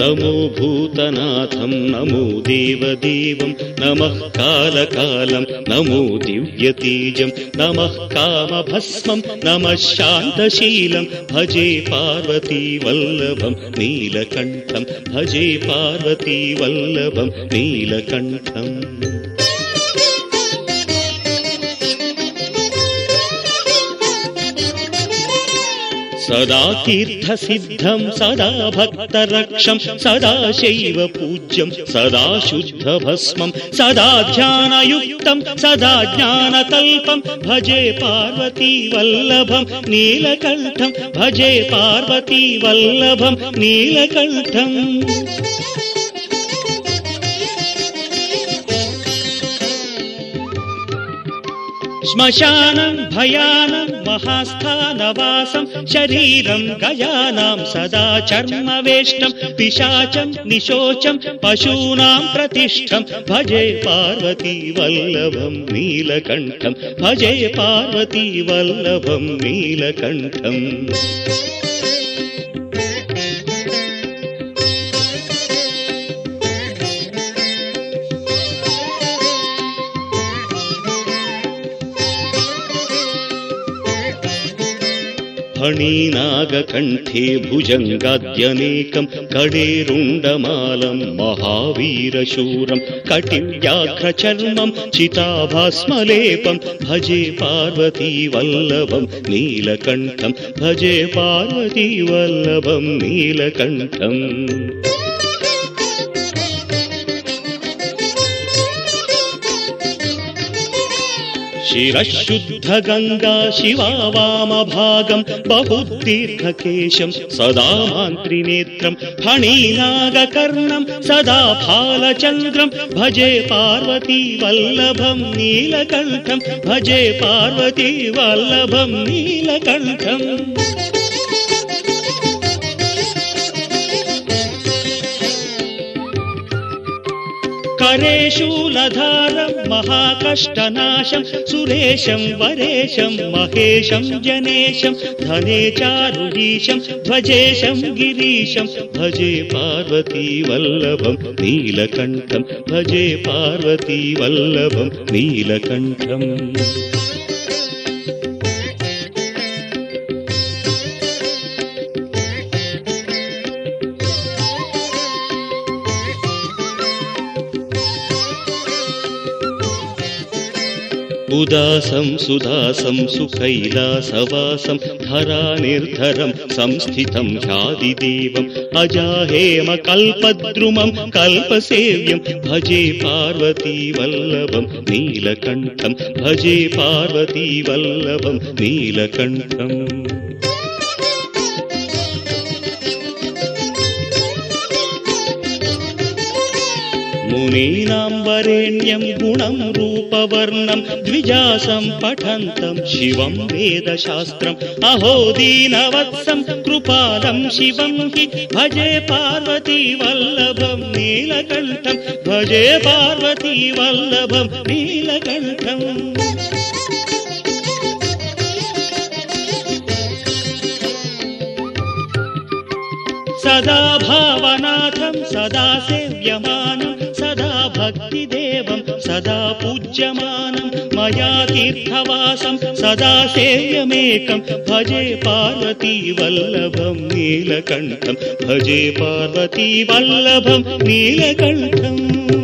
नमो भूतनाथं नमो देवदेवं नमः कालकालं नमो दिव्यतेजं नमः कामभस्मं नमः शान्तशीलं भजे पार्वती वल्लभं नीलकण्ठं भजे पार्वती वल्लभं नीलकण्ठम् सदा तीर्थसिद्धं सदा भक्तरक्षं सदा शैव पूज्यं सदा शुद्धभस्मं सदा ध्यानयुक्तं सदा ज्ञानकल्पं भजे पार्वती वल्लभं नीलकण्ठं भजे पार्वती वल्लभं नीलकण्ठम् श्मशानं भयानं महास्थानवासं शरीरं गयानां सदा चर्मवेष्टं पिशाचं निशोचं पशूनां प्रतिष्ठं भजे पार्वती वल्लभं नीलकण्ठं भजे पार्वती वल्लभं नीलकण्ठम् फणीनागकण्ठे भुजङ्गाद्यनेकं कडेरुण्डमालं महावीरशूरं कटिव्याघ्रचर्मं चिताभास्मलेपं भजे पार्वती वल्लभं नीलकण्ठं भजे पार्वती वल्लभं नीलकण्ठम् शिरः शुद्धगङ्गा शिवा वामभागं बहुदीर्घकेशं सदा मान्त्रिनेत्रं फणीनागकर्णं सदा फालचन्द्रं भजे पार्वती वल्लभं नीलकण्ठं भजे पार्वती वल्लभं नीलकण्ठम् करे शूलधारं महाकष्टनाशं सुरेशं वरेशं महेशं जनेशं धने चारुरीशं ध्वजेशं गिरीशं भजे पार्वती वल्लभं नीलकण्ठं भजे पार्वती वल्लभं नीलकण्ठम् उदासं सुदासं सुकैलासवासं धरानिर्धरं संस्थितं ह्यादिदेवम् अजाहेमकल्पद्रुमं कल्पसेव्यं। भजे पार्वती वल्लभं नीलकण्ठं। भजे पार्वती वल्लभं नीलकण्ठम् मुनीनां वरेण्यं गुणं रूपवर्णं द्विजासं पठन्तं शिवं वेदशास्त्रम्। अहो दीनवत्सं कृपालं शिवं हि। भजे पार्वती वल्लभं नीलकण्ठं। भजे पार्वती वल्लभं नीलकण्ठम् सदा भावनाथं सदा सेव्यमानं सदा भक्तिदेवं सदा पूज्यमानं मया तीर्थवासं सदा सेव्यमेकं। भजे पार्वती वल्लभं नीलकण्ठं। भजे पार्वती वल्लभं नीलकण्ठम्